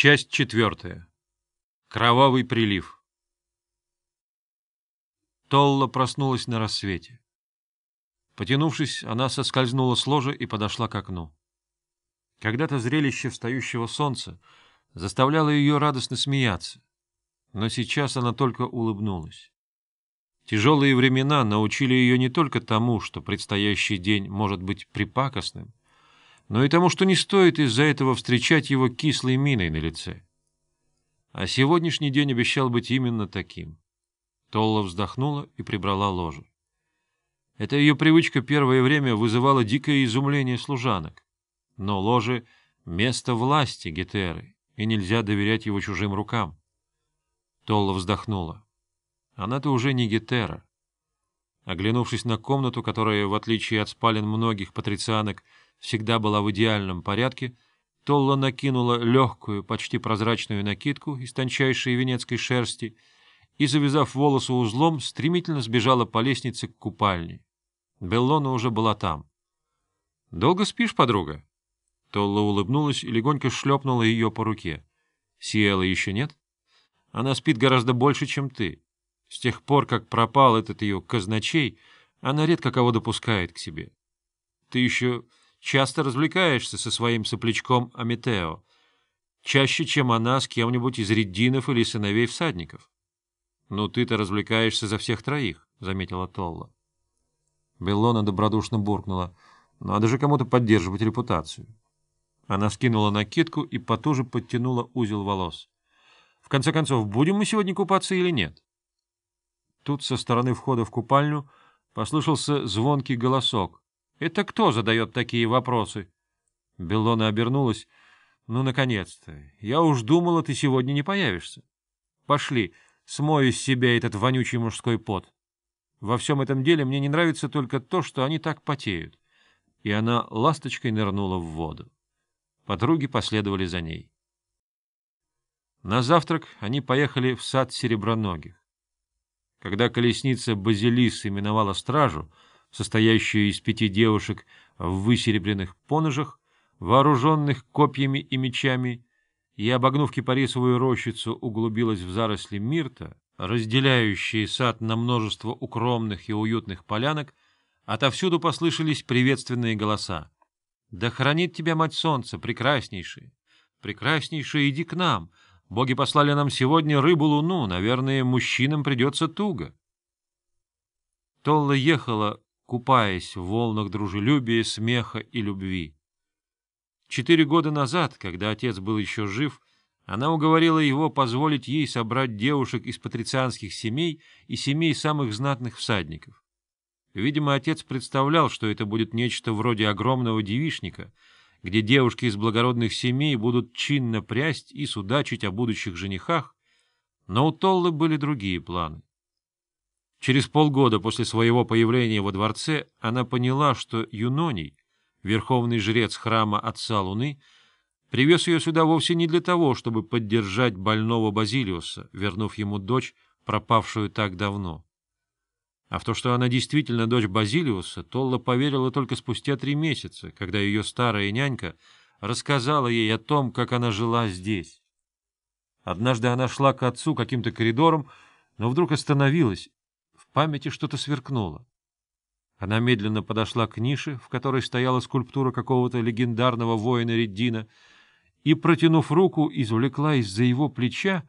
Часть четвертая. Кровавый прилив. Толла проснулась на рассвете. Потянувшись, она соскользнула с ложа и подошла к окну. Когда-то зрелище встающего солнца заставляло ее радостно смеяться, но сейчас она только улыбнулась. Тяжелые времена научили ее не только тому, что предстоящий день может быть припакостным, но и тому, что не стоит из-за этого встречать его кислой миной на лице. А сегодняшний день обещал быть именно таким. Толла вздохнула и прибрала ложе. Эта ее привычка первое время вызывала дикое изумление служанок. Но ложе — место власти Гетеры, и нельзя доверять его чужим рукам. Толла вздохнула. Она-то уже не Гетера. Оглянувшись на комнату, которая, в отличие от спален многих патрицианок, всегда была в идеальном порядке, Толла накинула легкую, почти прозрачную накидку из тончайшей венецкой шерсти и, завязав волосы узлом, стремительно сбежала по лестнице к купальне. Беллона уже была там. — Долго спишь, подруга? Толла улыбнулась и легонько шлепнула ее по руке. — Сиэлы еще нет? Она спит гораздо больше, чем ты. С тех пор, как пропал этот ее казначей, она редко кого допускает к себе. Ты еще часто развлекаешься со своим соплячком Аметео, чаще, чем она с кем-нибудь из реддинов или сыновей всадников. — Ну, ты-то развлекаешься за всех троих, — заметила Толла. Беллона добродушно буркнула. — Надо же кому-то поддерживать репутацию. Она скинула накидку и потуже подтянула узел волос. — В конце концов, будем мы сегодня купаться или нет? Тут со стороны входа в купальню послышался звонкий голосок. Это кто задает такие вопросы? Беллона обернулась. Ну, наконец-то. Я уж думала, ты сегодня не появишься. Пошли, смою с себя этот вонючий мужской пот. Во всем этом деле мне не нравится только то, что они так потеют. И она ласточкой нырнула в воду. Подруги последовали за ней. На завтрак они поехали в сад Сереброногих. Когда колесница Базилис именовала стражу, состоящую из пяти девушек в высеребренных поножах, вооруженных копьями и мечами, и, обогнув кипарисовую рощицу, углубилась в заросли мирта, разделяющие сад на множество укромных и уютных полянок, отовсюду послышались приветственные голоса. «Да хранит тебя, мать солнца, прекраснейшая! Прекраснейшая, иди к нам! Боги послали нам сегодня рыбу-луну, наверное, мужчинам придется туго!» Толла ехала, купаясь в волнах дружелюбия, смеха и любви. Четыре года назад, когда отец был еще жив, она уговорила его позволить ей собрать девушек из патрицианских семей и семей самых знатных всадников. Видимо, отец представлял, что это будет нечто вроде огромного девишника, где девушки из благородных семей будут чинно прясть и судачить о будущих женихах, но у Толлы были другие планы. Через полгода после своего появления во дворце она поняла, что Юноний, верховный жрец храма Отца Луны, привез ее сюда вовсе не для того, чтобы поддержать больного Базилиуса, вернув ему дочь, пропавшую так давно. А в то, что она действительно дочь Базилиуса, Толла поверила только спустя три месяца, когда ее старая нянька рассказала ей о том, как она жила здесь. Однажды она шла к отцу каким-то коридором, но вдруг остановилась памяти что-то сверкнуло. Она медленно подошла к нише, в которой стояла скульптура какого-то легендарного воина Реддина, и, протянув руку, извлекла из-за его плеча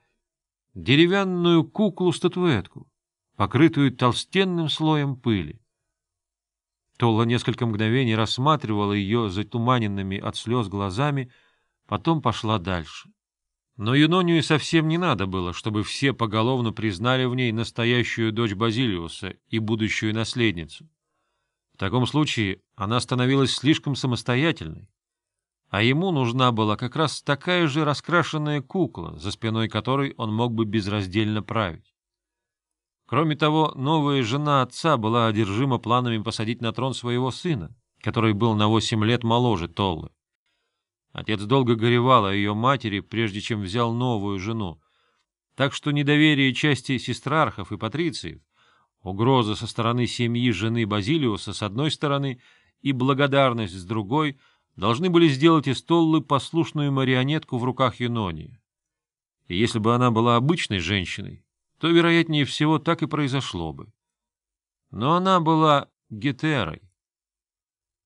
деревянную куклу-статуэтку, покрытую толстенным слоем пыли. Толла несколько мгновений рассматривала ее затуманенными от слез глазами, потом пошла дальше. Но Юнонию совсем не надо было, чтобы все поголовно признали в ней настоящую дочь Базилиуса и будущую наследницу. В таком случае она становилась слишком самостоятельной, а ему нужна была как раз такая же раскрашенная кукла, за спиной которой он мог бы безраздельно править. Кроме того, новая жена отца была одержима планами посадить на трон своего сына, который был на восемь лет моложе Толлы. Отец долго горевал о ее матери, прежде чем взял новую жену. Так что недоверие части сестрархов и патрициев, угроза со стороны семьи жены Базилиуса с одной стороны и благодарность с другой должны были сделать из Толлы послушную марионетку в руках Юнони. И если бы она была обычной женщиной, то, вероятнее всего, так и произошло бы. Но она была гетерой,